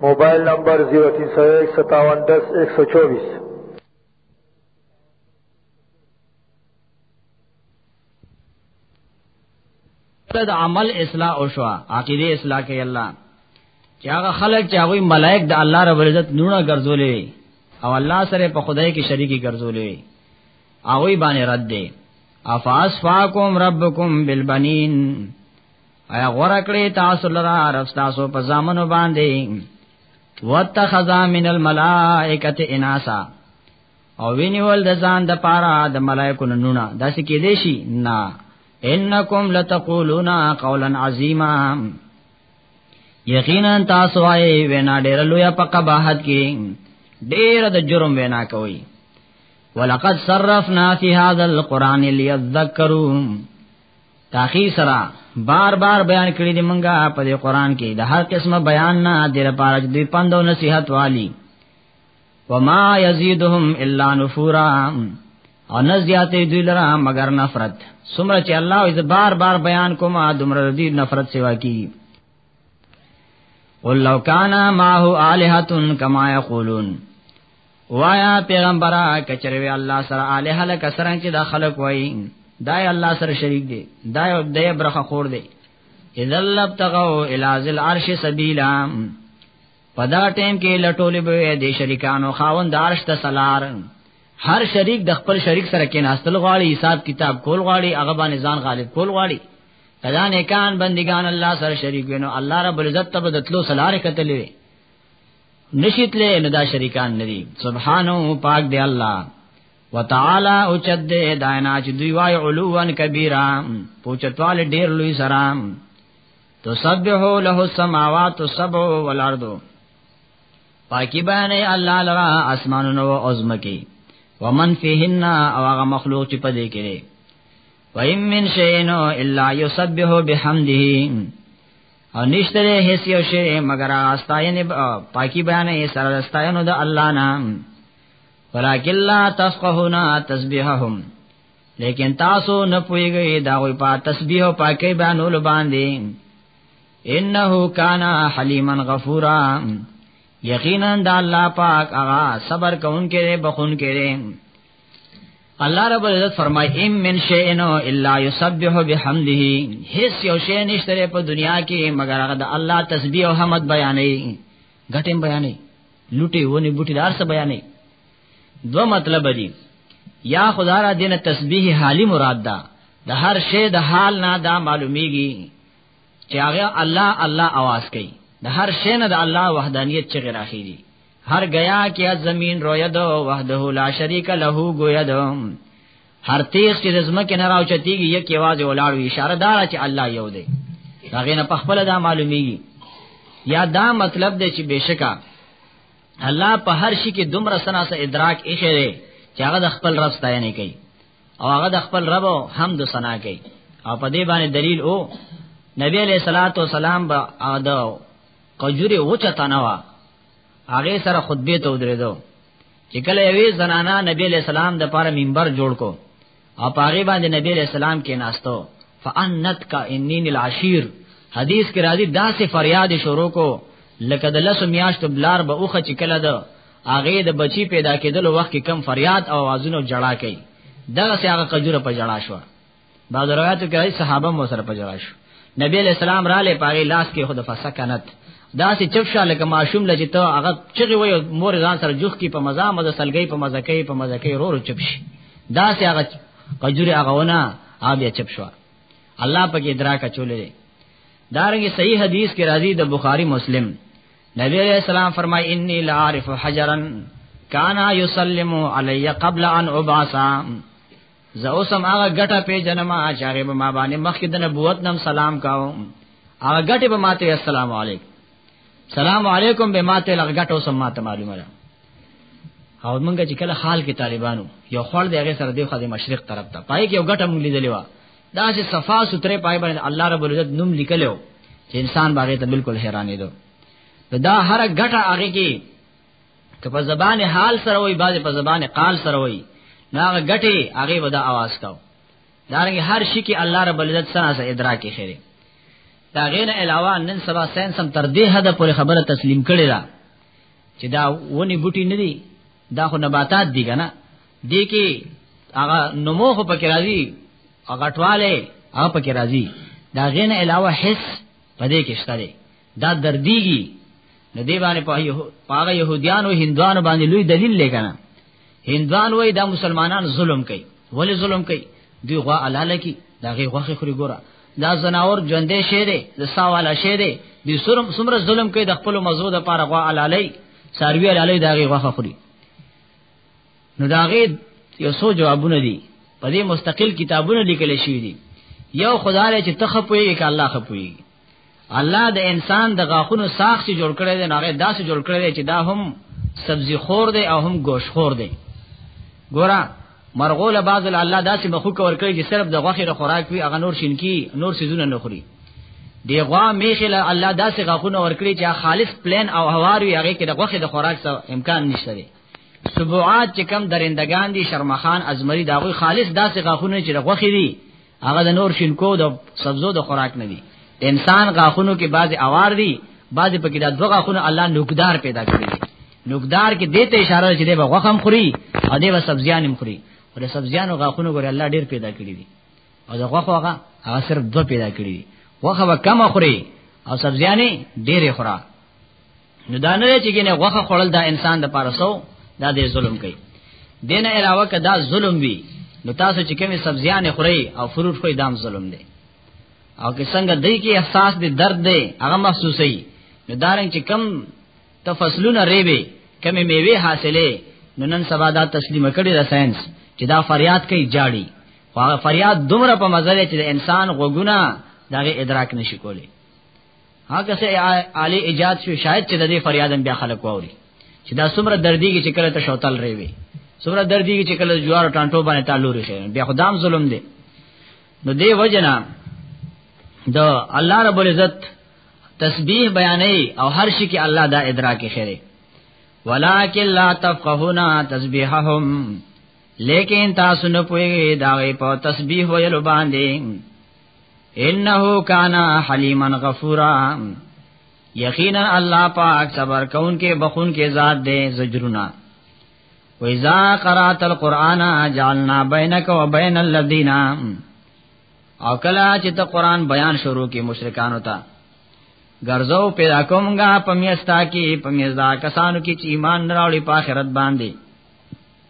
موبایل نمبر 03015710124 تد عمل اصلاح او شوا عقیده اصلاح کوي الله چې هغه خلک چې هغه ملائک د الله رب عزت نونه ګرځولې او الله سره په خدای کې شریکی ګرځولې هغه باندې رد دی افاس فاکم ربکم بالبنین ایا غورا کړی تاسو لرا رب تاسو په ځامنو باندې واتخذا من الملائکه اناسا او وینول د ځان د پاره د ملائکو نونه داسې کې دی شي نه انکم لتقولون قولا عظیما یقینا تاسو آئے وینا ډیر لوی په قباحت کې ډیر د جرم وینا کوي ولقد صرفنا فی هذا القران ليذكروا تاخی سره بار بار بیان کړی دی منګه په دې قران کې د هر قسمه بیان نه د لپاره د پندو نصيحت والی وما يزيدهم الا نفورا او نزیاتې دوی لره مگر نفرت سمره چې الله یې بار بار بیان کوم دومره دې نفرت سیوا کی قل لو کان ما هو الہتن کما یقولون وایا پیغمبره کچروی الله سره الہ لک سره چې د خلق وای دای الله سره شریک دی دای او دای برخه خور دی اذا لبتغوا الى ذل عرش سبیلا پدا ټیم کې لټولې به دې شریکانو خاوند عرش ته سلار هر شریک د خپل شریک سره کې ناستل غواړي حساب کتاب کول غواړي هغه باندې ځان غالب کول غواړي کدا نیکان بندگان الله سره شریک وینو الله رب العزت ته بدتلو سلاره کتلې نشیت له نه دا شریکان ندي سبحانه پاک دی الله وتعالى او چد دې داینا چې دوی وای علوان کبیرا پوچتوال ډیر لوی سلام تسبحو له السماوات السبع والارض پاکی باندې الله لرا اسمانونو او ازمکی ومن فیهن او هغه مخلوق چې پدې کې وَإِن مِّن شَيْءٍ إِلَّا يُسَبِّحُ بِحَمْدِهِ او نشته له هیڅ یو شی مگر استاینه پاکي بیانې سره استاینه د الله نام ولکن لا تفقهون تسبیحهم لیکن تاسو نه پويږئ دا وي په تسبیح او پاکي بیانول باندې انه کان حلیما غفورا یقینا د الله پاک هغه صبر کوونکی بخون کړي الله رب العزت فرمای ام من شئن الا یسبح بحمده هیڅ یو شی نشته په دنیا کې مگر هغه د الله تسبیح او حمد بیانې غټم بیانې لوټي ونی بوټي دار څه بیانې دو مطلب دی یا خدا را دین تسبیح حالی مراد ده د هر شی د حال نه دا معلومیږي چې هغه الله الله आवाज کوي د هر شی نه د الله وحدانیت چې راخېږي هر گیا کې از زمين رویا دو وحده لا شریک له گویا دو هر تیغ چې زمکه نه راوچتیږي یک आवाज ولاړ وي اشاره دار چې الله یو دی هغه نه پخپل دا معلومیږي یا دا مطلب دی چې بشکا الله په هر شي کې دومره سنا سره ادراک ایښی دی چې هغه د خپل رب ستاینه کوي او هغه د خپل رب حمد او ثنا کوي او په دې باندې دلیل او نبی علیہ الصلوۃ والسلام با ادو قجوره وچ تنوا هغه سره خطبه ته ودرېدو چې کله یوې زنانا نبی علیہ السلام د پاره منبر جوړ کو او پاره باندې نبی علیہ السلام کې ناستو فانت کا انین العشیر حدیث کې راځي دا سه فریاد شروع کو لکه د لس میاشت بلار به اوخه چې کله ده هغه د بچی پیدا کېدلو وخت کې کم فریاد او आवाजونو جړا کوي دا سه هغه قجوره په جړا شو بعض روایتو کې راځي صحابه مو سره په جړا شو نبی علیہ السلام را لې پاره لاس کې خود فسکنت دا سي چپ شاله لکه ماشوم لږ ته هغه چغي وي مور ځان سره جوخ کې په مزه مزه سلګي په مزه کې په مزه کې رورو چپ شي دا سي هغه قجوري هغه ونه هغه چپ شو الله پاک ادراک چولې دارنګه صحیح حدیث کې راځي د بخاری مسلم نبی علیہ السلام فرمای انی لا عارف حجرا کانا یسلم علی قبل ان ابعث زه اوس هم هغه ګټه پیژنم چې هغه به ما باندې مخکې د نبوت نم سلام کاو هغه ګټه به ماته السلام علیکم سلام علیکم به ماته لغ ګټه اوس ماته معلومه ده او موږ چې کله حال کې طالبانو یو خړ دی هغه سره دی خو د مشرق طرف ته پای کې یو ګټه مونږ لیدلې و دا چې صفا سوتره پای باندې الله رب العزت نوم لیکلو چې انسان باغې ته بالکل حیرانې دو دا هر ګټه هغه کې که په زبان حال سره وای بعض په زبان قال سره وای ناغه غټي هغه ودا आवाज کاو دارنګ هر شي کې الله رب العزت سره سره ادراک خېره دا غین علاوه نن سبا ساينس هم تر دې حد پورې خبره تسلیم کړي دا چې دا ونی بوټي نه دي دا خو نباتات دي کنه دې کې هغه نمو خو پکې راځي هغه ټواله هغه پکې راځي دا غین علاوه حس پدې کې شته دا دردیږي نو دی باندې په یو پاغه يهوديانو هندوانو باندې لوی دلیل لګنه هندوان وای دا مسلمانان ظلم کوي ولې ظلم کوي دوی غوا الاله کی دا غي غوخه خوري ګوره دا زناور ژوندې شه دي د ساواله شه دي د سرم سمره ظلم کوي د خپل مزو د پاره غوا الاله ساروی الاله دا غي غوخه خوري نو دا غي یو سو جوابونه دي په دې مستقل کتابونه لیکل شوی دي یو خدای چې تخپوي کې الله خپوي الله د انسان د غاخونو ساخ چې جوړ کړی دی نو هغه داسې جوړ کړی دی چې دا هم سبزی خور دی او هم گوش خور دی ګورا مرغول بعض الله داسې مخو کور کوي چې صرف د غوخې د خوراک وي هغه نور شینکی نور سيزونه نه خوري دی غوا میخه له الله داسې غاخونه ورکړي چې خالص پلان او هوار وي هغه کې د غوخې د خوراک څه امکان نشته دی سبوعات چې کم درندگان دي شرمخان ازمری داغوی خالص داسې غاخونه چې د غوخې دي هغه د نور شینکو د سبزو د خوراک نه دي انسان غاخونو کې بعض اوار دي بعض پکې د دوه غاخونو الله نوکدار پیدا کړی دي نوکدار کې دته اشاره چې د غوخم خوري او د سبزیان هم خوري او د سبزیانو غاخونو ګور الله ډیر پیدا کړی دي او د غوخو هغه هغه صرف دوه پیدا کړی دي غوخه کم خوري او سبزیانې ډېرې خورا نو دا نه چې ګنه غوخه خړل دا انسان د پاره سو دا دې ظلم کوي دین علاوه کدا ظلم وی نو تاسو چې کومه سبزیان خوري او فروټ خوري دام ظلم دی او که څنګه دای کې احساس دی درد دی هغه محسوسي نو دارنګ چې کم تفصلونه ریبه کمه میوه حاصله نو نن سبا دا تسلیم کړي د ساينس چې دا فریاد کوي جاړي خو فریاد دومره په مزه چې د انسان غوګونه دغه ادراک نشي کولی هغه سه عالی ایجاد شو شاید چې د دې فریادم بیا خلک واوري چې دا څومره دردي کې چې کله ته شوتل ریوي څومره دردي کې چې کله جوار ټانټو باندې تعلوري خیر بیا خدام ظلم دی نو دی وجنا د الله رب العزت تسبیح بیانې او هر شي کې الله دا ادراک خیره ولکن لا تفقهون تسبیحهم لیکن تاسو نه پوهیږئ دا په تسبیح ویلو باندې انه کان حلیما غفورا یقینا الله پاک صبر کون کې بخون کې ذات دې زجرنا وَإِذَا قَرَأْتَ الْقُرْآنَ جَعَلْنَا بَيْنَكَ وَبَيْنَ الَّذِينَ او کلا چې ته قران بیان شروع کې مشرکانو ته ګرځاو پیدا کومګه پمیستا کې پمیزدا کسانو کې چې ایمان نه راوړي په آخرت باندې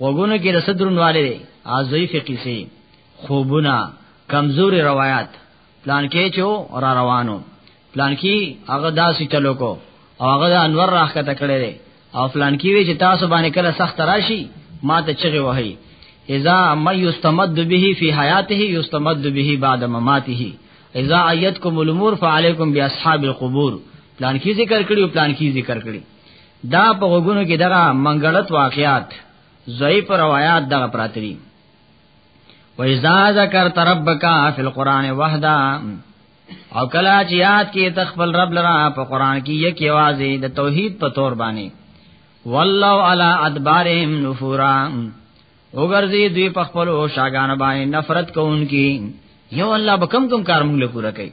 وګونو کې د صدرون والي دی ازوی فقې سي خوبونه کمزوري روایت پلان کې چو را روانو پلان کې هغه داسې چلو کو او هغه د انور راخه تکړه دی او پلان کې وی چې تاسو باندې کله سخت راشي ما ته چغه وهي اذا ما یستمد به فی حیاته یستمد به بعد مماته اذا ایتکم الامور فعلیکم باصحاب القبور پلان کی ذکر کړي او پلان کی ذکر کړي دا په غوګونو کې دغه منګړت واقعات ضعیف روایت دغه پراتري و اذا ذکرت ربک فی القران وحده او کله چې یاد کې تخبل رب لرا په قران کې یک आवाज د توحید په تور باندې والله علی ادبارهم نفورا وګرځي دوی په خپل او شاګان باندې نفرت کوونکی یو الله بکم کم کار موږ له پورا کوي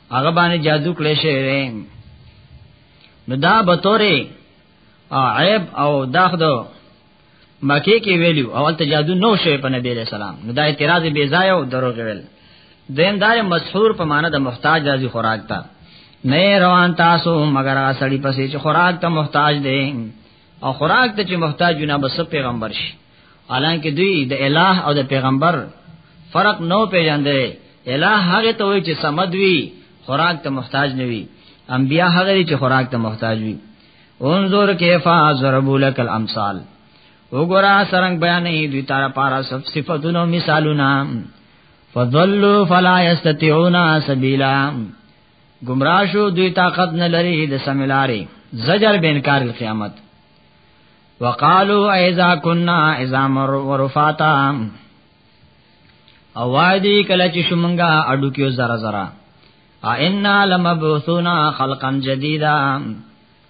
هغه باندې جادو کړی شوی نو دا به تورې عیب او داخدو مکه کې ویلو اول ته جادو نو شوی په نبی له سلام نو دا اعتراض بی ځای او دروغ ویل دیم دار مسحور په معنی د محتاج راځي خوراک ته نه روان تاسو مگر اسړی پسې چې خوراک ته محتاج دی او خوراک ته چې محتاج نه بس پیغمبر شي حالانکه دوی د الٰه او د پیغمبر فرق نو پیژندل الٰه هغه ته وي چې سمد وي خوراک ته محتاج نه وي انبیا هغه دي چې خوراک ته محتاج وي انظر کیفا ضرب لك الامثال وګورا سرنګ بیانې دوی تر پارا صفاتونو مثالونه فضلوا فلا يستطيعون سبيلا گمراه شو دوی طاقت نه لري د سملاري زجر به انکار قیامت وقالو اذا كنا اذا مر ورفاتا او وادي کله چې شومنګا اډو کېو زرا زرا ائنا لمبعثونا خلقا جديدا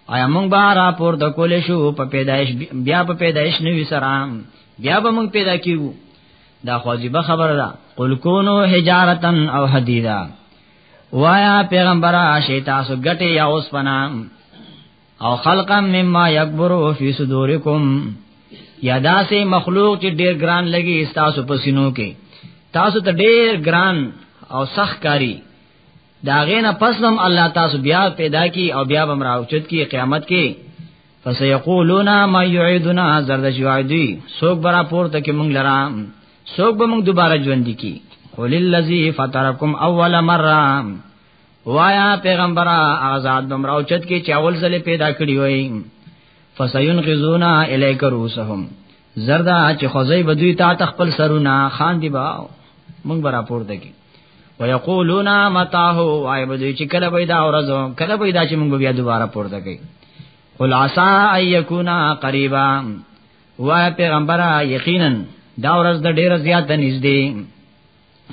آیا موږ به را پور د کولې شو په پیدایش بیا په پیدایش نوې سره بیا به موږ پیدا کیو دا خواجبه خبره ده قل کونو حجارتن او حدیدا وایا پیغمبر شي تاسو ګټه یا اوس پنا او خلقا مما یکبر فی صدورکم یا داسې مخلوق چې ډیر ګران لګي تاسو په سینو کې تاسو ته ډیر ګران او سخت کاری دا غینه پسلم الله تاسو بیا پیدا کی او بیا بم راوچت کی قیامت کې فسيقولون ما يعيدنا زرد جوادي سوق برا پورته کې مونږ لرا سوق به مونږ دوباره ژوند کی قل الذي فطركم اول مره وایا پیغمبره آزاد بمراو چت کې چاول زله پیدا کړی وای فسينقذون اليك رؤسهم زردا چې خوځي بدوي تا تخپل سرونه خان دی باو مونږ برا پورته کې ويقولون متاه وای به چې کله به دا ورځو کله به دا چې موږ بیا دوباره پورته کوي قل عسى ان يكون قريبا وای پیغمبره یقینا دا ورځ د ډیر زیات نږدې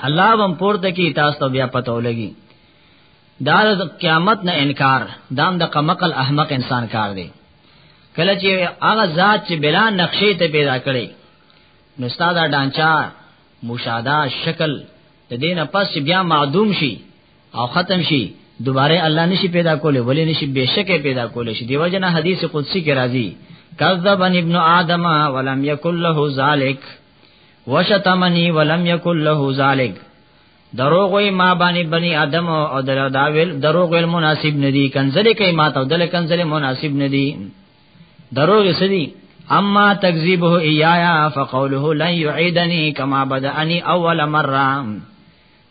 الله هم پورته کی تاسو ته بیا پته ولګي دا د قیامت نه انکار دام د قمقل احمق انسان کار دی کله چې هغه ذات چې بلا نقشې ته پیدا کړي نو استاد ډانچا مشاهده شکل د دین پس بیا معدوم شي او ختم شي دوباره الله نشي پیدا کولی ولی نشي بشکه پیدا کولی شي دیو جنا حدیث قدسی کې راځي کذبن ابن آدم ولم یکل له ذالک وشتمنی ولم یکل له ذالک دروغ وی ما باندې بنی آدم او دروغ ویل مناسب ندی کنزلی کوي ما ته دل کنزلی مناسب ندی دروغ سدي اما تکذیبه ایایا فقوله لن یعیدنی کما بدأنی اول مره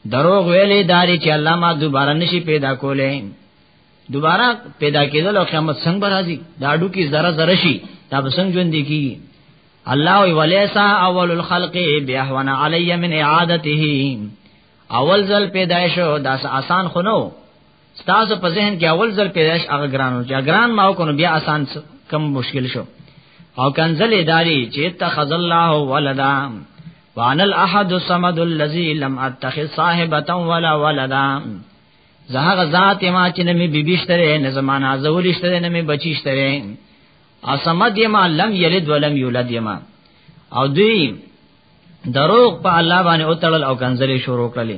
دروغ ویلې داری چې الله ما دوباره نشي پیدا کولې دوباره پیدا کېدل او قیامت څنګه به راځي دا اډو کې ذره ذره شي دا به څنګه ژوند کیږي الله وی ولیسا اول الخلق بیاهون علی من اعادته اول ځل پیدایشو دا آسان خنو ستاسو په ذهن کې اول ځل پیدائش هغه ګرانو چې ګران ما کو نو بیا آسان کم مشکل شو او کنزل اداری چې اتخذ الله ولدا وان الاحد الصمد الذي لم اتخذ صاحبتا ولا ولدا زه هغه ذات ما چې نه می بیبیشتره نه زمانہ زولیشتره نه می بچیشتره اسمد یما لم یلد ولم یولد یما او دوی دروغ په الله باندې او تړل او کنزلې شروع کړلې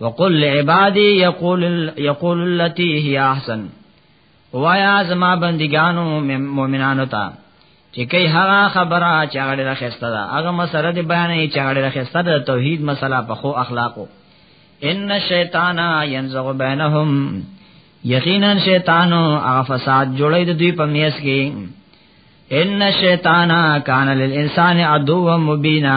وقل لعبادي يقول يقول التي هي احسن وایا زما بندګانو مؤمنانو ته چې کوي هغه خبره چې هغه ډیره خسته ده هغه مسله دی بیانې چې هغه ډیره خسته ده توحید مسله په خو اخلاقو ان الشیطان ينزغ بینهم یقینا شیطانو هغه فساد جوړي د دوی په میس کې ان الشیطان کان للانسان عدو مبینا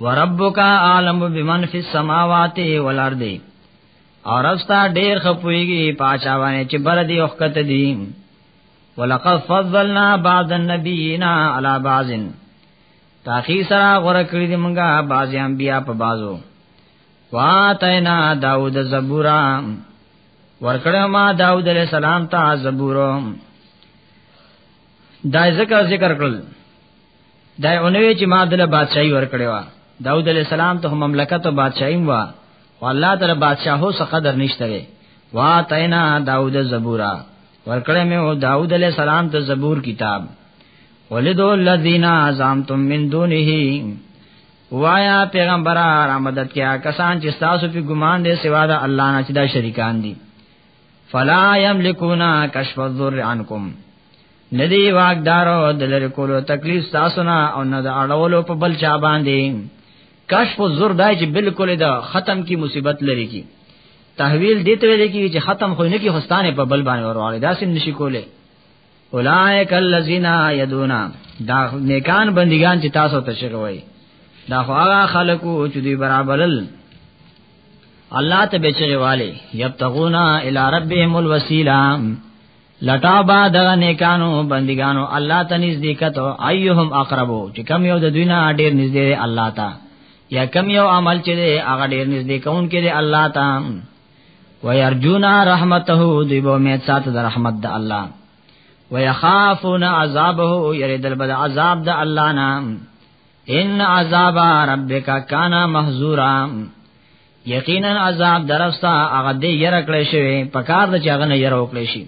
وربک عالم بمن فی السماوات والارض اور استا ډیر خپویږي پاچا باندې چې بر دی وخت دی ولقد فضلنا بعض النبیین علی بعض تاخی سرا غره کړی دی مونږه بعضی انبیا په بعضو واتینا داوود زبورا ورکړه ما داوود علیہ السلام ته زبورو دا ذکر ذکر کړل دا اونوي چې ما دله بادشاہي ور کړې و داوود علیہ السلام ته مملکت او بادشاہي و او الله تعالی بادشاہو څخه قدر نشته وي وا تینا داوود زبورا ور کړې مې او داوود علیہ السلام ته زبور کتاب ولدو الذین عزمتم من دونه وایا پیغمبر را مدد کیا کسان چې تاسو په ګمان دي سوا د الله نه چې دا شریکان دي فلا یملکونا کشف الذر عنکم ندی واقدارو د لری کولو تکلیف تاسو نه او نه د اړولو په بل چا باندې کشف زور دای چې بالکل دا ختم کی مصیبت لري کی تحویل دته ویل کی چې ختم خو نه کی هستانه په بل باندې ورواړي دا سم نشي کوله اولائک الذین یدون دا نیکان بندگان چې تاسو ته شګوي دا خو هغه خلکو چې دوی برابرل الله ته بچره والے یبتغونا الی ربهم الوسیلہ لټا با دغه نیکانو بندګانو الله ته نږدې کته ايهم اقربو چې کم یو د دوی نه ډیر نږدې دی الله ته یا کم یو عمل چې دی هغه ډیر نږدې کون کې دی الله ته ويرجونا رحمته دوی به امید سات د رحمت د الله ويخافون عذابه يريدل بد عذاب د الله نه ان عذاب ربک کان محذورا یقینا عذاب درستا هغه دې یره کړې شوی په کار د چاغه نه یره وکړې شي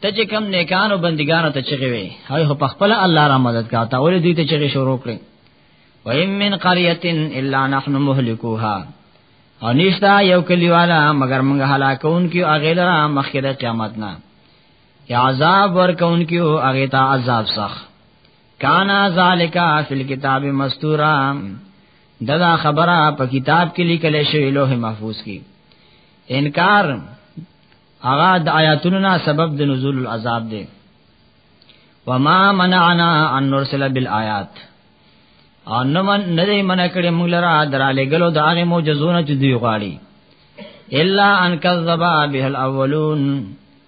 ته چې کم نیکانو بندګانو ته چغې وي هغه په خپل الله را مدد کا تا ولې دوی ته چغې شروع کړې و ایم من قريه الا نحن مهلكوها او نشتا یو کلیوالا مگر موږ هلاکون کیو اغه لرا مخکې د قیامت نه یا عذاب ورکون کیو اغه تا عذاب سخت کانا ذالکا فی الكتاب مستورا دغه خبره په کتاب کې لیکل شوی لوح محفوظ کې انکار هغه د آیاتونو نه سبب د نزول العذاب دی وما منعنا ان نرسل بالآیات او نه من نه دی من کړي موږ لرا دراله غلو د هغه معجزونه چې دی غواړي الا ان کذبا به الاولون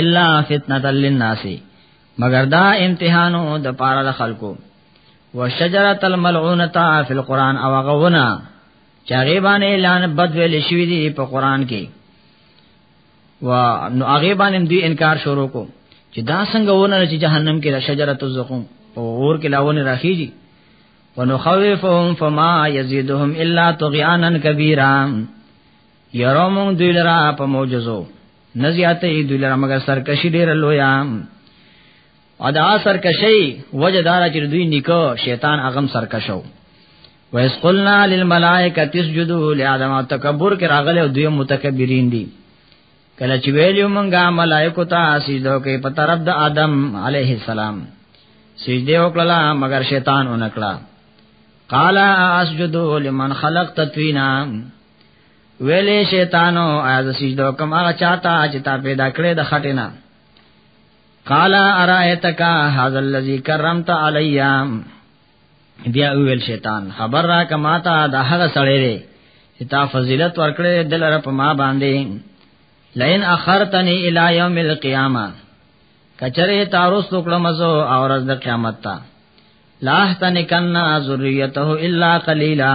الا فتنه للناس مگر دا امتحانو د پاره د خلکو وشجره الملعونه فی القران او غونا چاغي باندې اعلان بد ویل شوی دی په قران کې و نو هغه باندې دوی انکار شروع کو چې دا څنګه ونه چې جهنم کې د شجره الزقوم او اور کې لاونه راخیږي ونخوفهم فما يزيدهم الا طغيانا كبيرا يروم دوی لرا په معجزو نزیاته ای دوی لره مگر سرکشی ډیر لویا ادا سرکشی وجدار چې دوی نکو شیطان اغم سرکشو ویس قلنا للملائکه تسجدوا لآدم تکبر کې راغله دوی متکبرین دي کله چې ویلو مونږه ملائکه ته سجده کوي په طرف د آدم علیه السلام سجده وکړه مگر شیطان اونکړه قال اسجدوا لمن خلقت طینا ویلې شیطانو از سجدو کوم هغه چاته چې تا پیدا کړې د خټینا قال ارایتک هاذا الذی کرمت علیا بیا ویل شیطان خبر را کما تا د هغه سړی دی چې تا فضیلت ورکړې دلاره په ما باندې لئن اخرتنی الی یوم القیامه کچره تاروس وکړه مزو او ورځ د قیامت ته لاحتنکنا ذریته الا قلیلا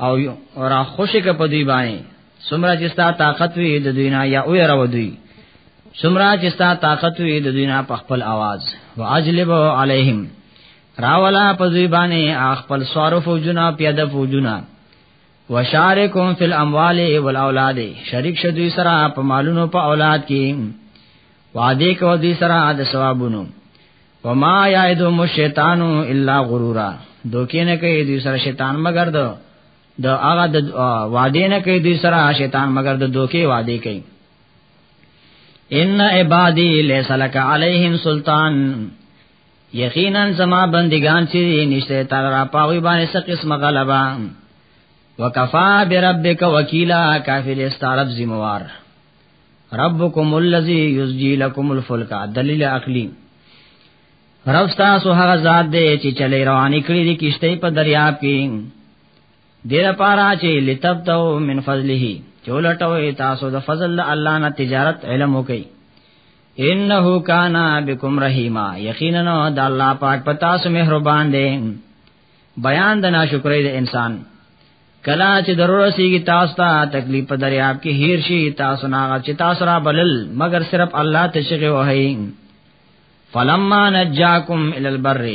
او را خوشی که په دوی باندې سمرا چې ستا طاقت وي د دوی نه یا او یې راو دوی سمرا چې ستا طاقت وي د دوی نه په خپل आवाज واجلب علیهم راولا په دوی باندې خپل صارف او جنا پیاده فوجنا وشارکهم فی الاموال والاولاد شریک شدوی سره په مالونو په اولاد کې وعده کو دوی سره د ثوابونو وما یعدهم الشیطان الا غرورا دوکې نه کوي دوی سره شیطان مگر دو د هغه د وعده نه کوي دوی سره شیطان مگر د دوکې وعده کوي ان عبادی لیس لک علیہم سلطان یقینا زما بندگان چې نشته تعالی را پاوی باندې څه قسم غلبا وکفا بربک وکیلا کافر استعرب ذمہوار ربکم الذی یسجی لکم الفلک دلیل عقلی رب تاسو هغه ذات دی چې چلی روانې کړې دي کشته په دریاب کې دیر پارا چې لتبتو من فضله چولټوي تاسو د فضل الله نه تجارت علم وکي انه کانا بكم رحیما یقینا د الله پاک پتا سو مهربان دی بیان د ناشکرۍ د انسان کلا چې ضرور سیږي تاسو ته تکلیف په دریاب کې هیر شي تاسو نه هغه چې تاسو را بلل مگر صرف الله ته شګه وهي فلما نجاکم ال البر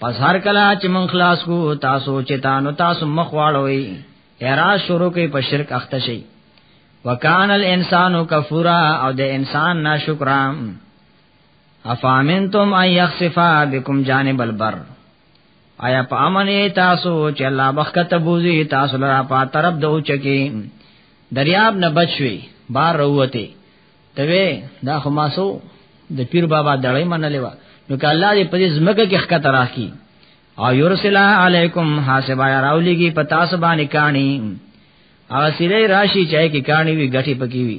پس هر کلا چې مون خلاص کو تاسو چې تانو تاسو مخ واړوي اعتراض شروع کوي په شرک اخته شي وکانل انسانو کفورا او د انسان ناشکرام افامنتم ان یخسفا بكم جانب البر آیا په امن تاسو چې الله بخت بوزي تاسو لرا په طرف د اوچکی دریاب نه بچوي بار وروته ته دا خماسو د پیر بابا دړې منلې و نو که الله دې په دې زمګه کې ښکته راکړي او یورسلا علیکم حاسبا راولېږي په تاسو باندې کانی او سیلې راشي چې کې کانی وی غټي پکی وی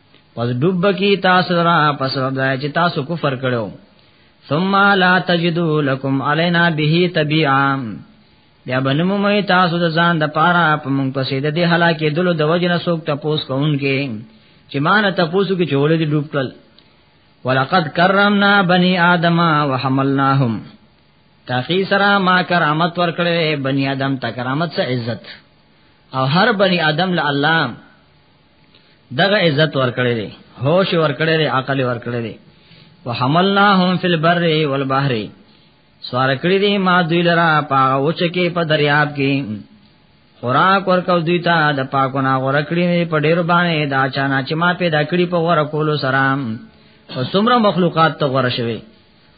پس ډوب کی تاسو را پس وځای چې تاسو کفر کړو ثم لا تجدو لكم علينا به تبيعا بیا بنمو مې تاسو د ځان د پاره په مونږ پسې د دې هلاکې دلو د وجنه سوک تپوس کوونکې چې مان تپوسو کې چولې دې ډوب کړل ولقد کرمنا بني ادم وحملناهم تاخی سره ما کرامت ورکړې بني ادم ته کرامت سره عزت او هر بني ادم له الله دغه عزت ورکړي دي هوش ورکړي دي عقل ورکړي دي وحملناهم فی البر والبحر سوار کړی دی ما دوی لرا پاغه اوچ کې په دریاب کې خوراک ورکو دوی ته د پاکونه غور کړی نه په ډیر باندې دا چانا چې ما پیدا کړی په غور کولو سره او څومره مخلوقات ته غور شوی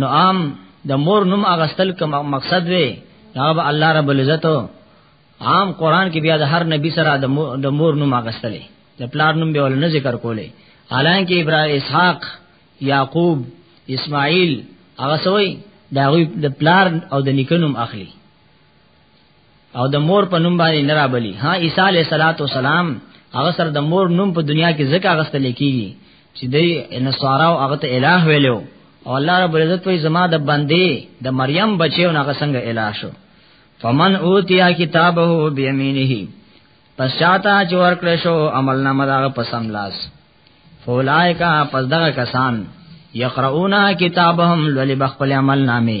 نو عام د مور نوم اغستل کوم مقصد وي هغه به الله رب العزت عام قران کې بیا د هر نبی سره د مور نوم اغستلې د پلار نوم به ول نه ذکر کولې حالانکه ابراهیم اسحاق یعقوب اسماعیل هغه سوی دا غوی د پلار او د نیکنوم اخلي او د مور په نوم باندې نه رابلی ها عیسی علیه السلام هغه سره د مور نوم په دنیا کې ځکه غستل کیږي چې د نصارا او هغه ته الہ ویلو او الله رب العزت په زما د بندې د مریم بچیو نه څنګه الہ شو فمن اوتیا کتابه بیمینه پس چاته چې ورکړې شو عمل نامه دا په سم لاس فولایکا پس دغه کسان یقرؤون کتابهم لولي بخپل عمل نامه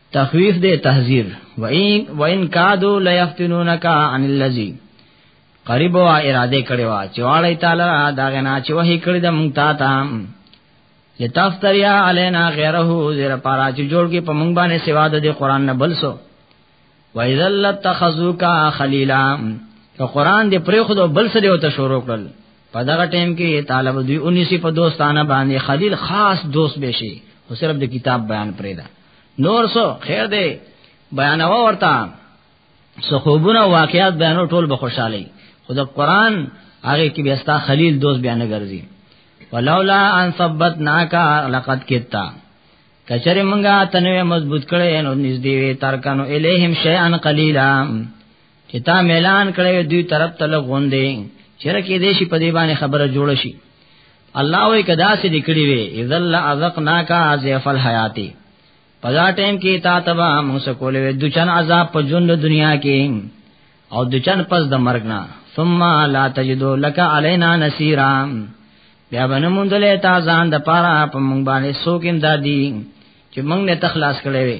تخویف دے تحذیر وَإِن وَإِن كَادُوا لَيَفْتِنُونَكَ عَنِ الَّذِي قریب وا اراده کړی وا چې واړی تعالی دا غنا چې وਹੀ کړی د مونږ تا ته لتفتریا علینا غیره زیر پارا چې جوړ کې په مونږ باندې سوا د قران نه بل سو وَإِذَا لَتَّخَذُوكَ خَلِيلًا که قران دې پرې خو بل څه دیو ته شروع کړل په دغه ټیم کې طالب دوی 19 په دوستانه باندې خلیل خاص دوست بشي خو صرف د کتاب بیان پرې ده نور سو خیر دی بیانوا ورته سخوبونه واقعات بیانو ټول به خوشاله خو د قران هغه کې بیا ستا خلیل دوست بیان ګرځي ولولا ان ثبتناک لقد کتا کچره مونږه تنوي مضبوط کړي نو نږدې وي ترکنو الیهم شیئا قلیلا چې تا ميلان کړې دوی طرف ته لغوندې چیرې کې دې شي په دې باندې خبره جوړ شي الله وې کدا سي دکړي وي اذا لا ازقنا کا ازف الحیاتی پدا ټیم کې تا تبا موږ سکولې وې دچن عذاب په جون دنیا کې او دچن پس د مرګ نه ثم لا تجدو لك علينا نصيرا بیا باندې مونږ له تا ځان د پاره په مونږ باندې سوکیم دادی چې مونږ نه تخلاص کړي وي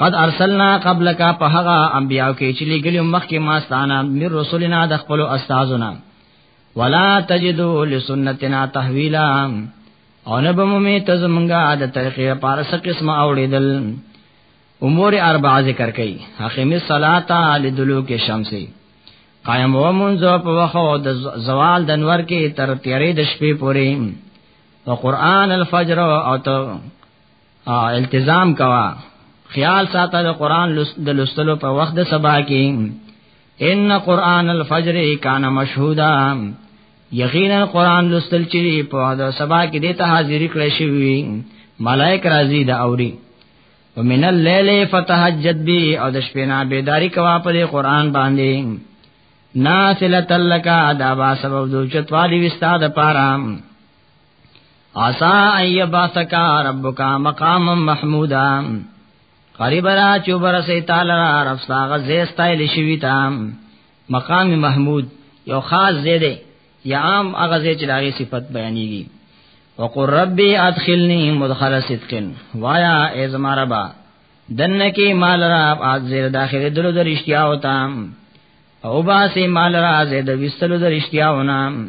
قد ارسلنا قبلک په هغه انبیاء کې چې لګلې مخکې ما ستانه مر رسولنا د خپل استادونه ولا تجدو لسنتنا تحویلا او نه به مې ته زمونږه د طریقې لپاره څه قسمه اوړېدل امور اربع ذکر کړي حقیمه صلاتا لدلوک شمس قائم و منځو په وخو د زوال د انور کې تر تیارې د شپې پورې او قران الفجر او ته التزام کوا خیال ساته د قران د لوستلو په وخت د سبا کې ان قران الفجر کان مشهودا یقینا قران لوستل چې په د سبا کې د ته حاضر کړی شوی ملائک راضی دا اوري ومن الليل فتهجد بي او د شپې نه بیداری کوا په قران باندې ناسلت لک ادا با سبب دوچتوالی وستاد پارام عسا ایباتک ربک مقام محمودا قریب را چوبر سی تعالی را رب ساغه زیستایل شوی تا مقام محمود یو خاص زیده یا عام هغه زی چې داغه صفت بیانېږي وقر ربی ادخلنی مدخل صدقن وایا ای زما ربا دنه کې مال را اپ زیر داخله دلو در اشتیا وتا او باسي مال را زید وستلو در اشتیا ونام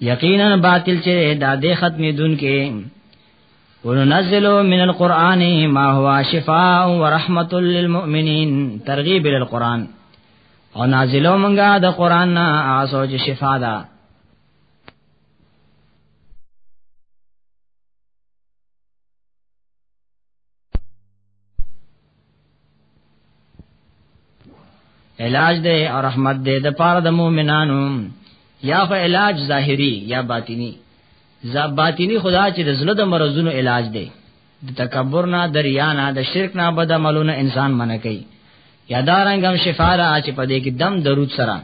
یقینا باطل چې دا د ختمې دن کې وننزل من القرآن ما هو شفاء ورحمت للمؤمنین ترغیب للقرآن او نازلو منګه د قرآن نه آسو چې شفا ده علاج دې او رحمت دې د پاره د مؤمنانو یا خو علاج ظاهری یا باطینی زا باطینی خدا چې د زړه د مرزونو علاج دی د تکبر نه د ریا نه د شرک نه بد عملونه انسان منع کوي یا دارنګ هم شفا را چې په دې کې دم درود سره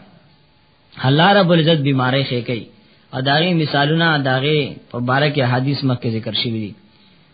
الله رب العزت بیماری خې کوي او داغي مثالونه داغي په باره کې حدیث مخکې ذکر شوی دي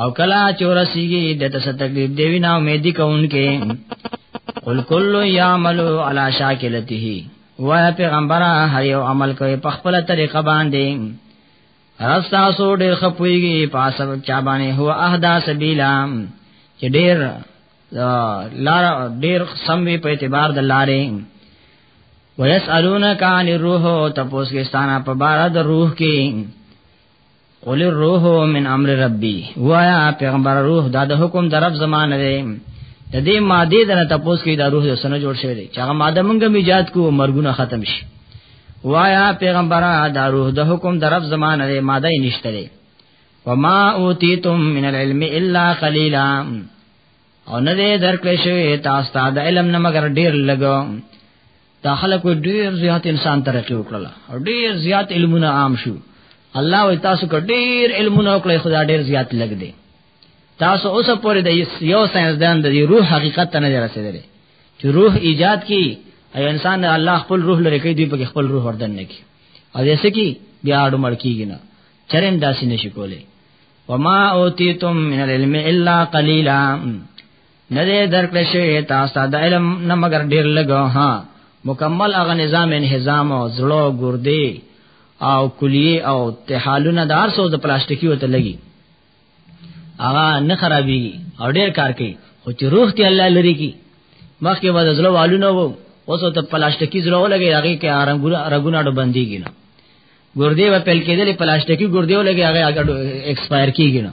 او کلا چورسیږي د تاسو تکلیف دی وینا امید کوونکې قل کل یعمل علی شاکلته و پیغمبره هر یو عمل کوي په خپل طریقه باندې راستا سو ډېر خپويږي پاسب چا باندې هو اهدا سبیلا چې ډېر لار ډېر سموي په اعتبار د لارې ويسالونک عن الروح تپوس کې ستانه په بار د روح کې قل الروح من امر ربي وایا پیغمبر روح دا د حکم د رب زمانه دی د دې ماده دنه تاسو کې دا روح د سنه جوړ شوی دی چې هغه ماده مونږه میجاد کو مرګونه ختم شي وایا پیغمبر دا روح د حکم د رب زمانه دی ماده یې نشته دی وما اوتیتم من العلم الا قليلا او نه دې درکړې شوی تاسو ته د علم نه مگر ډیر لګو دا خلک ډیر زیات انسان ترقی وکړه او ډیر زیات علمونه عام شو الله وی تاسو کو ډیر علمونه وکړي خدا ډیر زیات لګ دی تاسو اوس پورې د یو ساينس دان د روح حقیقت ته نه رسیدلی چې روح ایجاد کی او انسان د الله خپل روح لري کوي دی په خپل روح وردن نه کی او جیسے کی بیا اډو مړ کیږي نه چرېم داسې نشي کولای وما اوتیتم من العلم الا قليلا نه دې درکړې شوی تاسو د علم نه مگر ډیر لګو ها مکمل هغه نظام انهظام او زړه ګردې او کلیه او تحالونه دار سو د پلاستیکي وته لګي هغه نه خرابي او ډیر کار کوي خو چې روح ته الله لري کی مخکې به د زړه والونه وو اوس ته پلاستیکي زړه ولګي هغه کې رنگونه رنگونه ډو بنديږي نه ګردې و پل کېدلې پلاستیکي ګردې ولګي هغه هغه ایکسپایر کیږي نه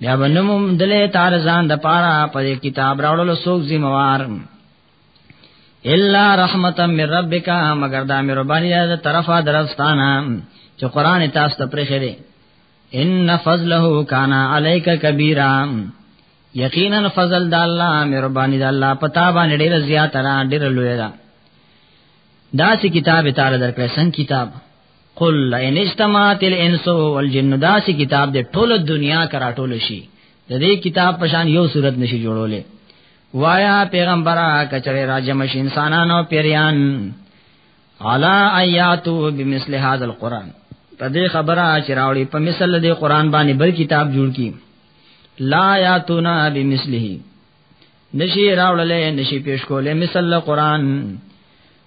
بیا بنمم دلې تار ځان د پاره په کتاب راوړل سوک ذمہوار الا رحمتا من ربک مگر دا مې ربانی د طرفه درستانه چې قران تاسو ته پرې خېره ان فضله کان علیک کبیرا یقینا فضل د الله مهربانی د الله پتا باندې ډېر زیات را ډېر لوی دا داسې کتاب تعالی درکړې څنګه کتاب قل لئن استمات الانس والجن داس کتاب دې ټول دنیا کرا ټول شي د دې کتاب پشان یو صورت نشي جوړولې وایا پیغمبره کچره راجم شي انسانانو پیریان علا ایاتو بمثل هذا القران په دې خبره چې راوړي په مثل دې قران باندې بل کتاب جوړ کی لا یاتونا بمثله نشي راوړلې نشي پیش کولې مثل قران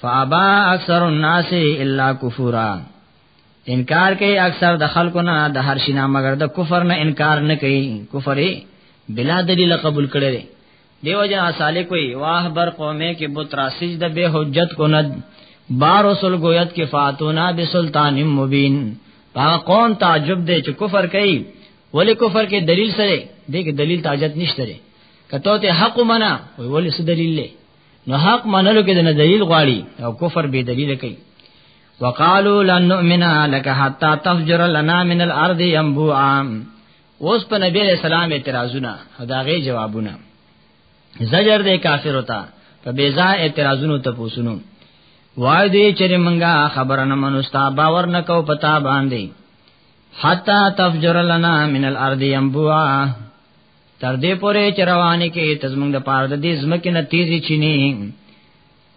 فابا اکثر الناس الا کفورا انکار کوي اکثر د خلکو نه د هر شي نه مگر د کفر نه انکار نه کوي کفر بلا دلیل قبول کړي دي دیو جن اصاله کوي واه بر قومه کې بت راسج د به حجت کو نه بار رسول گویت کې فاتونا بسلطان مبین هغه قوم تعجب دی چې کفر کوي ولی کفر کې دلیل سره دی کې دلیل تاجت نشته کته ته حق منا ولی څه دلیل لري نو حق منلو کې د دلیل غواړي او کفر به دلیل کوي وقالو لن نؤمن لك حتا تفجر لنا من الارض ينبوعا اوس په نبی علیہ السلام اعتراضونه هداغه جوابونه زجر دې کافر وتا په بیزا اعتراضونو ته پوسونو وای دې چې منګه خبر نه منستا باور نه کو پتا باندې حتا تفجر لنا من الارض ينبوعا تر دې پورې چې روانې کې تزمنګ د پاره د دې زمکه نه تیزی چینی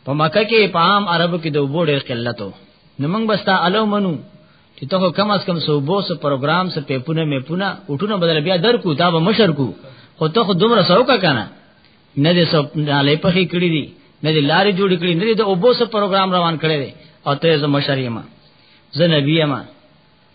په مکه کې په عام عربو کې د وبو ډېر قلتو نو موږ بستا الو منو چې ته کم از کم سو بو سو پروګرام سو پیپونه می پونه اټونه بدل بیا درکو دا به مشر کو خو ته خو دومره سوکا کنه نه دې سو علی پخې کړی دي نه دې لارې جوړ کړی نه دې د وبو سو پروګرام روان کړی او ته زما مشر یما زه نبی یما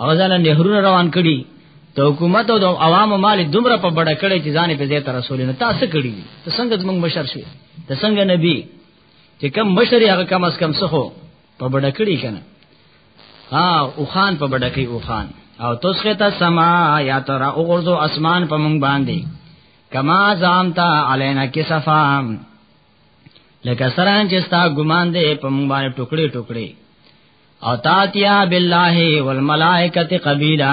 هغه ځان نهرونه روان کړي د حکومت او د عوامو مال دومره په بڑا کړي چې ځان په ځای تر رسول نه تاسو کړي ته څنګه زموږ مشر شوی ته څنګه نبی چې کم مشر هغه کم اس کم سخو په بڑا کړي کنه ها او خان په بڑا کړي او خان او تسخه ته سما یا تر اوغرزو اسمان په مونږ باندې کما زامتا علینا کسفام لکه سران چې ستا ګمان دې په مونږ باندې ټوکړي ټوکړي او تاتیا بالله والملائکه قبیلا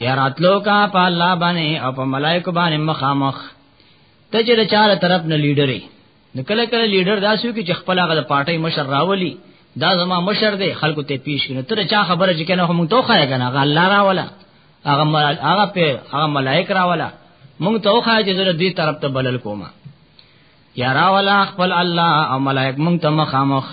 یا راتلو کا په الله باندې او په ملائکه باندې مخامخ ته چې د چاره طرف نه لیډرې نو کله کله لیډر داسو کې چې خپل هغه د پارټي مشر راولي دا زما مشر دی خلکو ته پیش کینو تر چا خبره چې کنه هم تو خای کنه هغه الله را ولا هغه ملائک هغه په هغه ملائک را ولا مونږ تو خای چې زره دې طرف ته بلل کوما یا را ولا خپل الله او ملائک مونږ ته مخامخ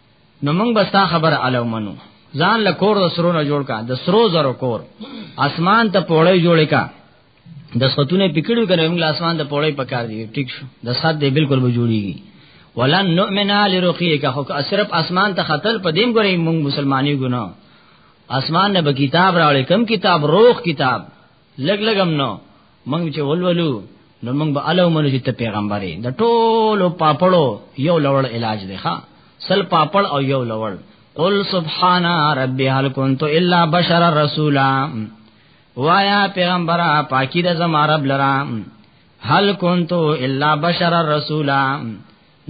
نو موږ به ستا خبر علو منو ځان له کور د سرو نه جوړ کا د سرو زرو کور اسمان ته پوړی جوړ کا د سختونه پکړو کنه موږ اسمان ته پوړی پکار دی ټیک شو د سات دی بالکل به جوړیږي ولن نؤمنا لرقیک خو صرف اسمان ته خطر په دیم ګورې موږ مسلمانې ګناه اسمان نه به کتاب راولې کم کتاب روح کتاب لګ لګم نو موږ چې ولولو نو موږ به الو منو چې ته پیغمبرې د ټولو پاپړو یو لوړ علاج دی ښا سل پاپړ او یو لوړ قل سبحان ربي هل كنت الا بشر رسولا وایا پیغمبر پاکی د زما رب لرا هل كنت الا بشر رسولا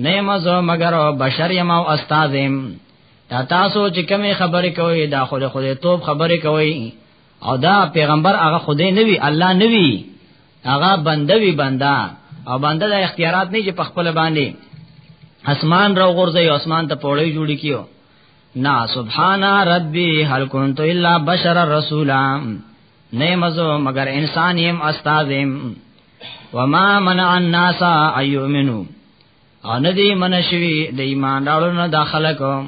نیمزو مگر بشر یم او استادم تا تاسو چې کومه خبرې کوي دا خو له خدای توپ خبرې کوي او دا پیغمبر هغه خدای نه وی الله نه وی هغه بنده وی بنده او بنده د اختیارات نه چې په خپل باندې اسمان را غورځي او اسمان ته پوړې جوړی کیو نا سبحان ربي هل كنت الا بشر رسولا نه مزو مگر انسان يم استاذم وما منع الناس ايؤمنو ان دي منشوي د ایمان راړو نه داخله کوم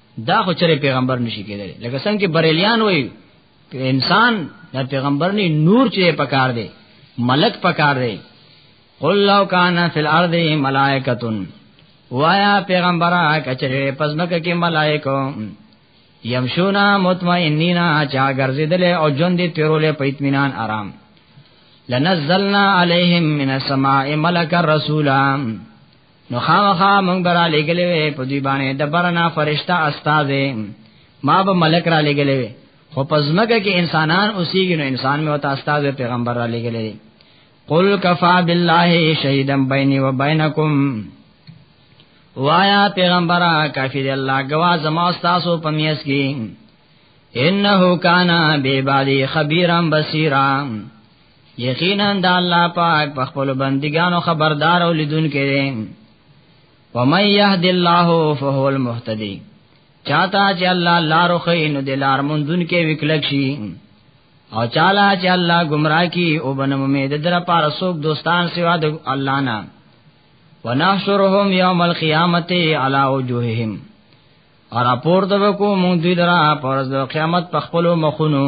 دا خو چرې پیغمبر نشي کېدلی لکه څنګه بریلیان وایي انسان د پیغمبر نه نور چې پکار دی ملک پکار دی قل لو کان فی الارض ملائکتون وایا پیغمبره کچره پزمک کې ملائکو یمشونا مطمئنینا چا ګرځیدل او ژوند دې تیرولې په اطمینان آرام لنزلنا علیہم من السماء ملک الرسولا نو خامخا مونږ برا لګلې وې په دې باندې د برنا فرشتہ استاد ما به ملک را لګلې وې خو پزمګه کې انسانان اوسېږي نو انسان مې وتا استاد پیغمبر را لګلې قل کفا بالله شهیدم بیني و بینکم وایا پیغمبره کافی دی الله گوا زما تاسو پمیس کی انه کانا بی بادی خبیرم بصیرم یقینا د الله پاک په خپل بندګانو خبردار او لیدونکي دي و من يهد الله فهو المهتدي چاته چې الله لار خو نو د لار مونږن کې وکړک شي او چاله چې الله گمراه کی او بنم امید در پار سوک دوستان سوا د الله نه ونحشرهم یوم القیامت علی وجوههم اور اپور د کو مونږ دوی درا پر د قیامت په خپل مخونو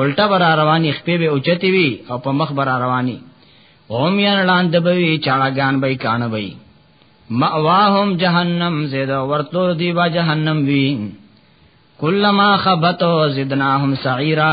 الټا بر رواني خپې به اوچتي وي او په مخ بر رواني اوم یان لاند به وی چاړګان به کان وي ماواهم جهنم زید ورتور دی با جهنم وی کلما خبتو زدناهم سعیرا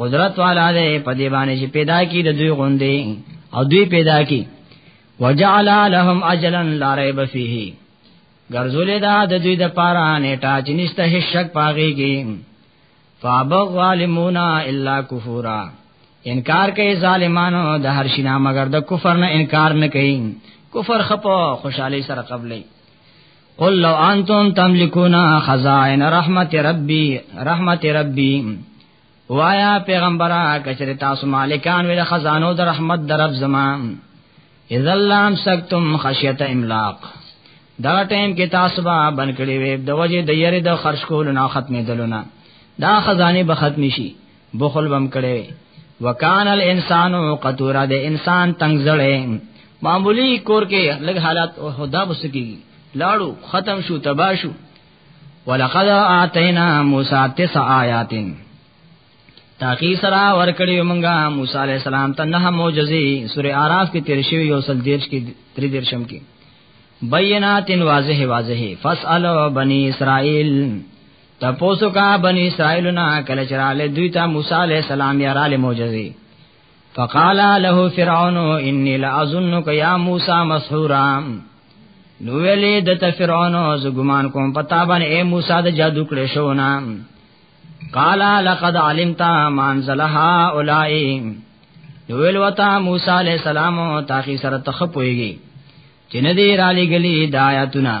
قدرت والا دې په دې باندې چې پیدا کی د دوی غوندې او دوی پیدا کی وجعل لهم اجلا لا ريب فيه ګرځولې دا د دوی د پاره نیټه چې نشته هیڅ شک پاږي کې فابغ ظالمونا الا کفورا انکار کوي ظالمانو د هر شي نه مگر د کفر نه انکار نه کوي کفر خپو خوشحالي سره قبلې قل لو انتم تملكون خزائن رحمت ربي رحمت ربي وایا پیغمبره کچره تاسو مالکان وی د خزانو د رحمت در رب زمان اذا لام سکتم خشیت املاق دا ټیم کې تاسو به بن کړی وي د وجه د یری د خرج کولو نه ختمې دلونه دا خزانه به ختم شي بخل بم کړي وکان الانسان قطورا د انسان تنگ زړې معمولی کور کې لګ حالات او خدا بس کی لاړو ختم شو تباشو ولقد اعتینا موسی تسع آیات تاخی سرا ورکړی مونږه موسی علی السلام ته نه معجزې سورې আরাف کې تیر شوی یو سل دیرش کې تری دیرشم کې بینات واضح واضح فاسالو بنی اسرائیل تپوسو کا بنی اسرائیل نا کله چراله دوی ته موسی علی السلام یا راله معجزه فقال له فرعون انی لاظنک یا موسی مسحورا نو ویلې د ته فرعون ز ګمان کوم پتا باندې اے موسی د جادو کړې شو نا قال لقد علمت ما انزل هؤلاء نو ویل وتا موسی علی السلام تاخی سره تخپويږي چې ندی را لګلی دایاتونه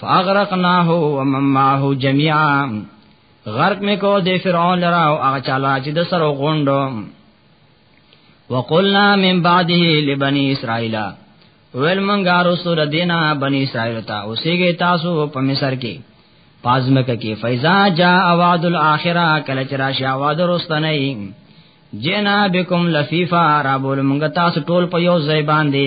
فاغرقناه ومن معه جميعا غرق می کو د فرعون لرا او هغه چاله چې د سره غوندو وقلنا من بعده لبني اسرائيل ویل منګا رسول دینا بني اسرائيل ته اوسېږي تاسو په مصر کې پازمک کې فیزا جا اواد الاخره کله چې راشي اواد رستنه جنا بكم لفيفا رابول منګا تاسو ټول په یو ځای باندې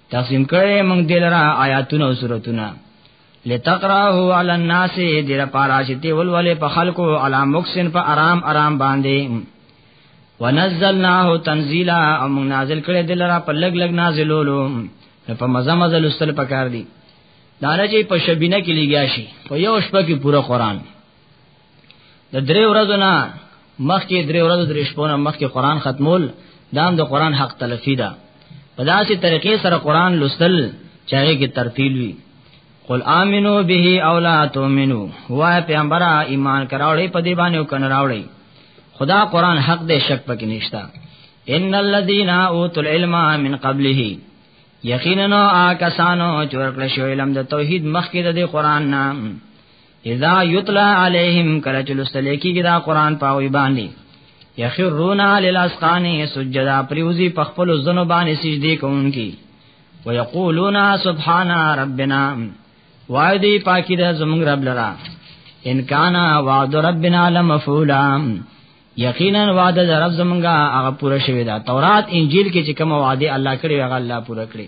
تقسیم کړي موږ دلرا آیاتونه او سورتونه لتقراه علی الناس دیر پاراشتی ولولې په خلکو علی مکسن په آرام آرام باندې ونزلناه تنزیلا او موږ نازل کړي دلرا په لګ لګ نازلولو په مزه مزه لستل پکار دي دانه چې په شبینه کې لګیا شي په یو شپه کې پورا قران د درې ورځې نه مخکې درې ورځې درې شپونه مخکې قران ختمول دام د دا قران حق تلفی ده په داسې طریقې سره قران لوستل چاغه کې ترتیل وی قل امنو به او لا تؤمنو وای پیغمبره ایمان کراوړې په دې باندې وکړ راوړې خدا قران حق دې شک پکې نشتا ان الذين اوتوا العلم من قبله یقینا آکسانو چې ورکړ شو علم د توحید مخکې د قران نام اذا یتلا علیہم کله چې لوستل کېږي دا قران په وی باندې یخرونا للاسقان سجدا پریوزی په خپل زنو باندې سجدي کوونکی ويقولون سبحان ربنا وای دی پاکی دا زمونږ رب لرا ان کان وعد ربنا لمفعولا یقینا وعد رب زمونږه هغه پوره شوی دا تورات انجیل کې چې کوم وعده الله کړی هغه الله پوره کړی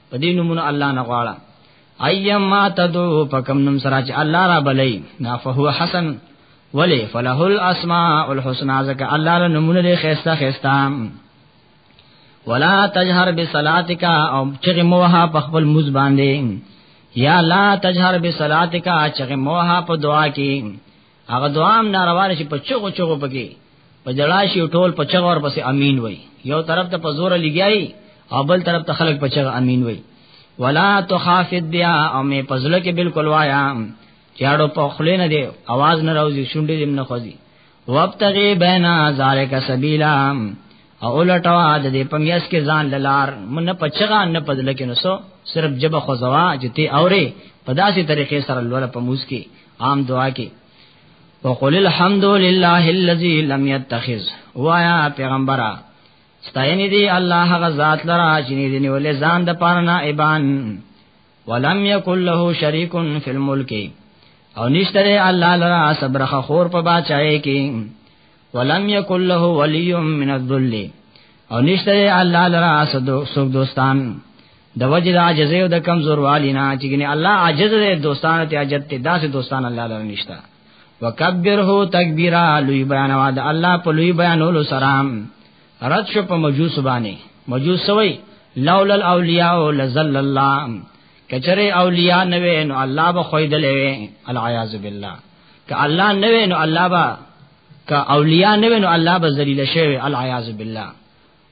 په دې نومونو الله نه غواړه ايام ما تدو په کوم نوم سره چې الله را بلې نا فهو حسن ولی فله الاسماء الحسنى ذکر الله له نمونه له خيستا خيستا ولا تجهر بصلاتك او چغه موها په خپل مز باندې یا لا تجهر بصلاتک چغه موها په دعا کې هغه دعا هم ناروا شي په چغو چغو پکې په جړا شي ټول په چغو ور پسې امين وای یو طرف ته په زور لګیای او بل طرف ته خلک په چغه امين وای ولا تخافت بیا او می پزله کې بالکل وایا چاړو په خلې نه دی आवाज نه راوځي شونډې دې نه خوځي وابتغي بینا ذالک سبیلا او لټوا د دې پمیاس کې ځان لار من پچغا نه پدل کې نسو صرف جب خوزوا جتی اوري پداسي طریقې سره لول په موس کې عام دعا کې وقل الحمد لله الذي لم يتخذ وایا پیغمبره ستاینه دی الله هغه ذات لرا چې دې نیولې ځان د پاره نه ایبان ولم یکل له شریک فی الملک او نشتره الله لرا صبر خور په بچای کې ولم یکل له ولی من الذل او نشته الله لرا سدو سوک دوستان د وجه د عجز او د کمزور والی نه چې ګنې الله عاجز دی دوستان ته عجز ته داسې دوستان الله لره نشتا وکبره تکبیرا لوی بیان وا د الله په لوی بیانولو سره رد شو په مجوس باندې مجوس سوی لولا الاولیاء لزل الله کچره اولیاء نوې نو الله به خویدلې العیاذ بالله ک الله نه وینو الله با ک اولیاء نه وینو الله به ذلیل شوی العیاذ بالله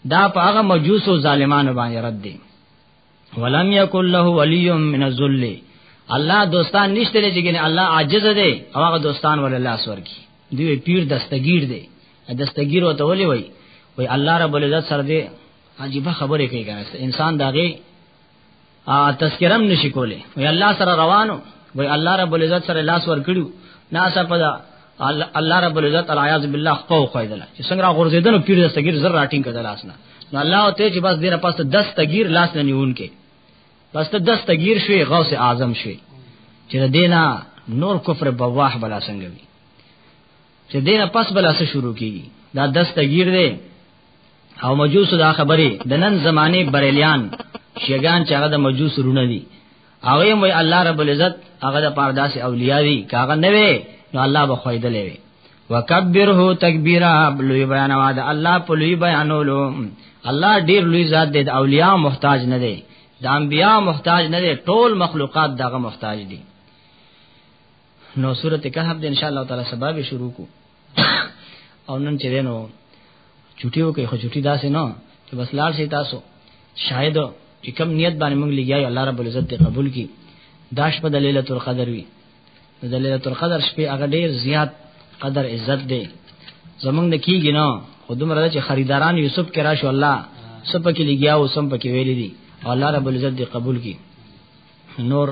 دا په هغه مجوس او ظالمانو باندې رد دی ولم یکل له ولی من الذل الله دوستان نشته لږی ګنه الله عاجز دی او هغه دوستان ول الله سور کی دوی پیر دستگیر دی دستگیر وته ولي وای وای الله رب العزت سره دی عجیب خبره کوي کنه انسان داغه ا تذکرم نشي کوله وی الله سره روانو وی الله رب العزت سره لاس ور کړو ناسه پدا الله رب العزت العیاذ بالله خو خویدل چې څنګه غورځیدل پیر د سګیر زر راټینګ کړل اسنه نو الله ته چې بس دینه پاسه 10 تغیر لاس نه نیون کې بس ته 10 تغیر شوی غوث اعظم شوی چې دینا نور کفر بواح بلا څنګه وی چې دینه پس بلا څه شروع کیږي دا 10 تغیر دی او مجوس دا خبره د نن زمانه بریلیان شیګان چې هغه د مجوس رونه دي هغه وی الله رب العزت هغه د پارداس اولیاء دي کاغه نه وي نو الله به خویدل وي وکبره تکبیرا لوی بیان وا د الله په لوی بیانولو الله ډیر لوی ذات دی د اولیاء محتاج نه دی د انبیاء محتاج نه دی ټول مخلوقات دغه محتاج دي نو سورته کهف د ان شاء الله تعالی سبب شروع کو او نن چې دینو چټي وکي خو چټي داسې نه چې بس لار شي تاسو شاید چې کم نیت باندې موږ لګیای الله رب العزت دې قبول کړي داش په ليله القدر وی د ليله القدر شپې هغه ډیر زیات قدر عزت دی زمونږ د کیږي نه خودم راځي چې خریداران یوسف کې راشو الله سپکه لګیا او سم پکې ویلې دي الله رب العزت دې قبول کړي نور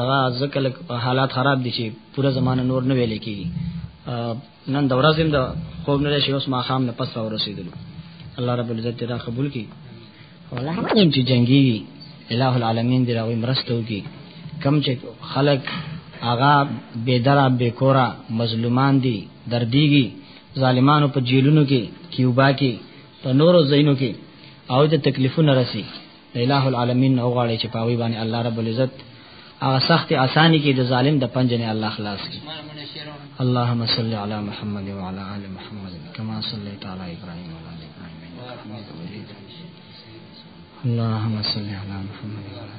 دغه ځکه حالات خراب دي چې پوره زمانه نور نه ویل کیږي نن د ورځې د خوب نه شي اوس ما خام نه پس را ورسېدل الله رب العزت دې را قبول کړي والله هم چې جنگي الہ العالمین دې راوي مرستو کی کم چې خلق آغا بے درا بے کورا مظلومان دي درديږي ظالمانو په جیلونو کې کیوبا کې په نورو ځایونو کې او د تکلیفونو رسی د الٰه العالمین او غواړي چې پاوی باندې الله رب العزت هغه سخت اسانی کې د ظالم د پنجنې الله خلاص کړي اللهم صل علی محمد وعلى ال محمد كما صليت على ابراهيم وعلى ال ابراهيم انك حميد مجيد اللهم صل على محمد وعلى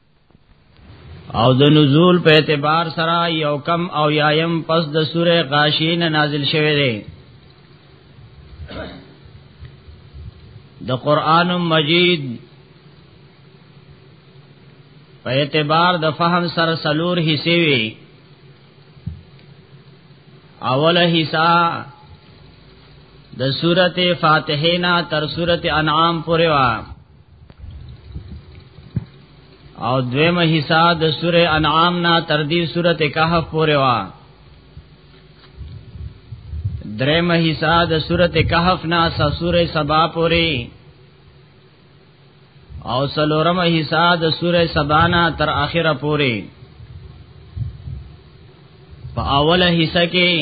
او د نزول په اعتبار سره یو کم او یایم پس د سوره غاشیه نه نازل شوه دی د قران مجید په اعتبار د فهم سره سلور حصے وی اوله حصہ د سورته فاتحه نا تر سورته انعام پورې وا او دویمه حصہ د سوره انعام نا تر دې سورته کهف پورې وا دریمه حصہ د سورته کهف نا سوره سبا پورې او سلورم حصہ د سوره سبانا تر اخره پوری په اوله حصہ کې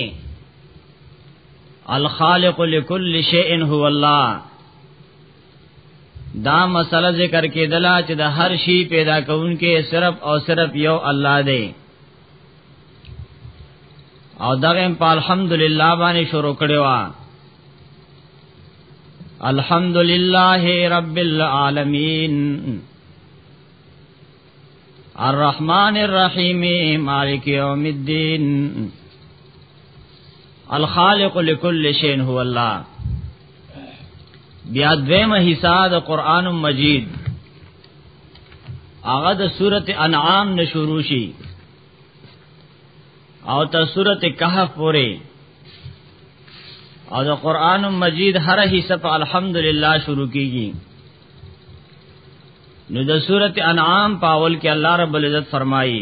الخالق لكل شيء هو الله دا مسله ذکر کېدله چې د هر شي پیدا کونکي صرف او صرف یو الله دی او دغه په الحمدلله باندې شروع کړي وا الحمدلله رب العالمین الرحمن الرحیم مالک یوم الدین الخالق لكل شيء هو الله بیا دویمه حصہ د قران مجید هغه د سورته انعام نه شروع شي او تر سورته کهف پورې او د قران مجید هر حصہ په الحمدلله شروع کیږي نو د سورته انعام پاول کې الله رب العزت فرمایي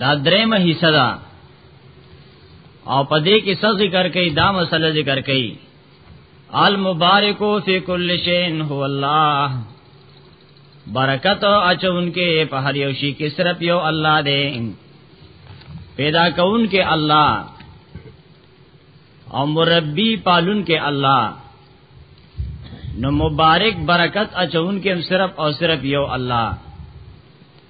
دا درېمه حصہ ده او په دې کې څه ذکر کوي دا مسله ذکر کوي المبارکو فی کل شین هو الله برکت اچون کې په هر یو شي کې صرف یو الله دی پیدا کون کې الله او مربی پالون کې الله نو مبارک برکت اچون کې صرف او صرف یو الله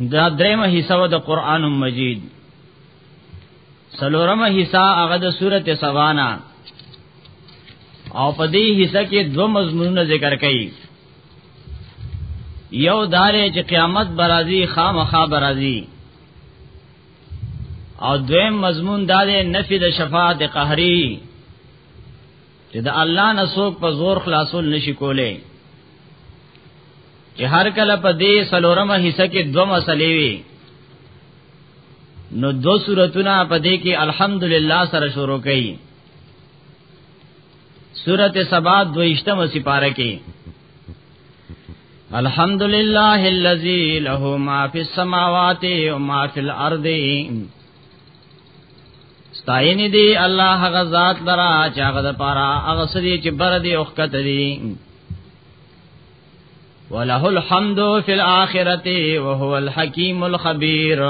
دا درېمه حصہ د قران مجید سلورمه حصہ هغه د سورته سوانا او په دې حصہ کې دو مضمونونه ذکر کړي یو دارې چې قیامت برازي خامخا برازي او دویم مضمون دا دی نفی د شفاعت قهری چې د الله نسوک په زور خلاصول نشي کولای چې هر کله په دې سلورمه حصہ کې دوه مسلې وي نو دو سورتونه په دې کې الحمدلله سره شروع کړي سورت سبا دویشتم سپاره کې الحمدلله الذي له ما في السماوات وما في الارض ستاین دی الله هغه ذات لرا چې هغه د پاره هغه سړي چې بر دی او خکته دی وله الحمد فی الاخرته وهو الحکیم الخبیر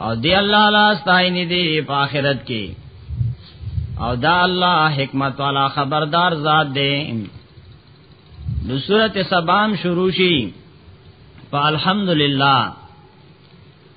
او دی الله لا ستاین دی په آخرت کې او دا الله حکمت والا خبردار ذات دی نو سورته سبام شروع شي په الحمدلله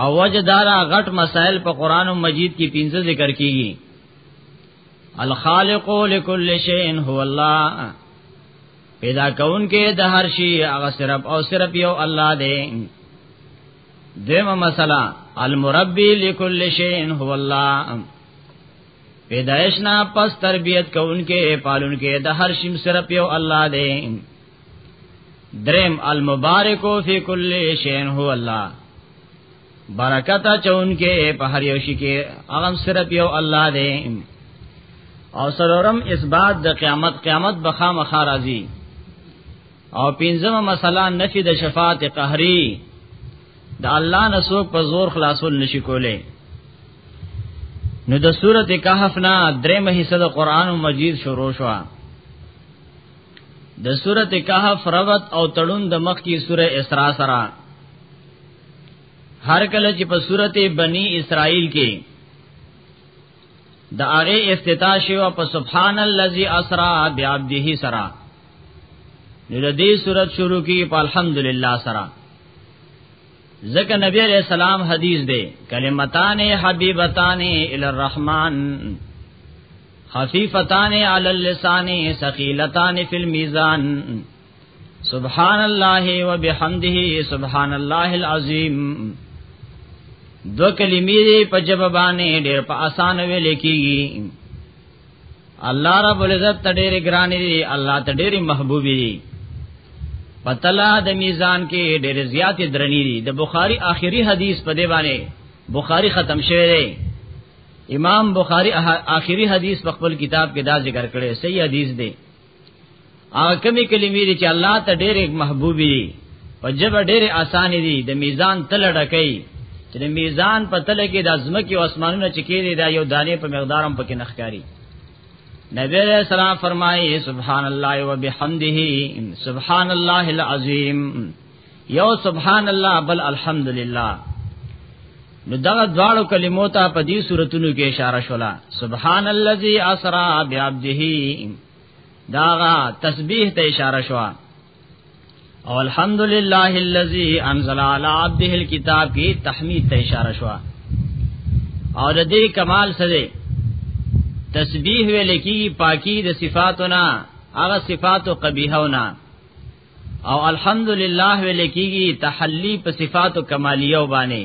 او وجه دارا غټ مسائل په قران مجید کې پنځه ذکر کیږي الخالق لكل شيء هو الله پیدا کون کې د هر شي هغه صرف او صرف یو الله دی دیمه مسله المربي لكل شيء هو الله پیدائش نه پس تربیت کون کې پالون کې د هر شي صرف یو الله دی دریم المبارک فی کل شین هو الله برکت چون کې په هر یو شي کې هغه صرف یو الله دی او سرورم اثبات د قیامت قیامت بخا مخا راځي او پنځمه مسله نفي د شفاعت قهري د الله نسوک په زور خلاصول نشي کولای نو د سورته کهف نه درېمه حصہ د قران مجید شروع شوه د سورت کهف ربط او تړون د مخ کی سوره اسراء سره هر کله چې په سورت بنی اسرائیل کې د هغه افتتاح شو په سبحان الذي اسرا بعبده سرا نو د دې صورت شروع کی په الحمدلله سرا ځکه نبی علیہ السلام حدیث دی کلمتان حبیبتان الی الرحمن خفیفتان علی اللسان ثقیلتان فی المیزان سبحان الله وبحمده سبحان الله العظیم دو کلمې دې په جواب باندې ډېر په اسان ویل کېږي الله رب العزت ته ډېر ګران دي الله ته ډېر محبوب دي پتلا د میزان کې ډېر زیات درنی دي د بخاری آخري حدیث په دی باندې بخاری ختم شوی دی امام بخاری آخری حدیث په خپل کتاب کې دا ذکر کړی صحیح حدیث دی هغه کمی کلمې دي چې الله ته ډېرې محبوبې دي او جب ډېرې اسانې دي د میزان تل ډکې چې د میزان په تل کې د ازمکه او اسمانونو چې کې دي دا یو دانې په مقدار هم پکې نخکاری نبی علیہ السلام فرمایي سبحان الله وبحمده سبحان الله العظیم یو سبحان الله بل الحمدلله نو دغه دواړو کلمو ته په دې صورتونو کې اشاره شولا سبحان الذي اسرا بعبده داغه تسبیح ته اشاره شوا او الحمدلله الذي انزل على عبده الكتاب کې تحمید ته اشاره شوا او د دې کمال سره تسبیح ویل کی پاکی د صفاتونه هغه صفات او قبیحونه او الحمدلله ویل کیږي تحلی په صفات او کمالیو باندې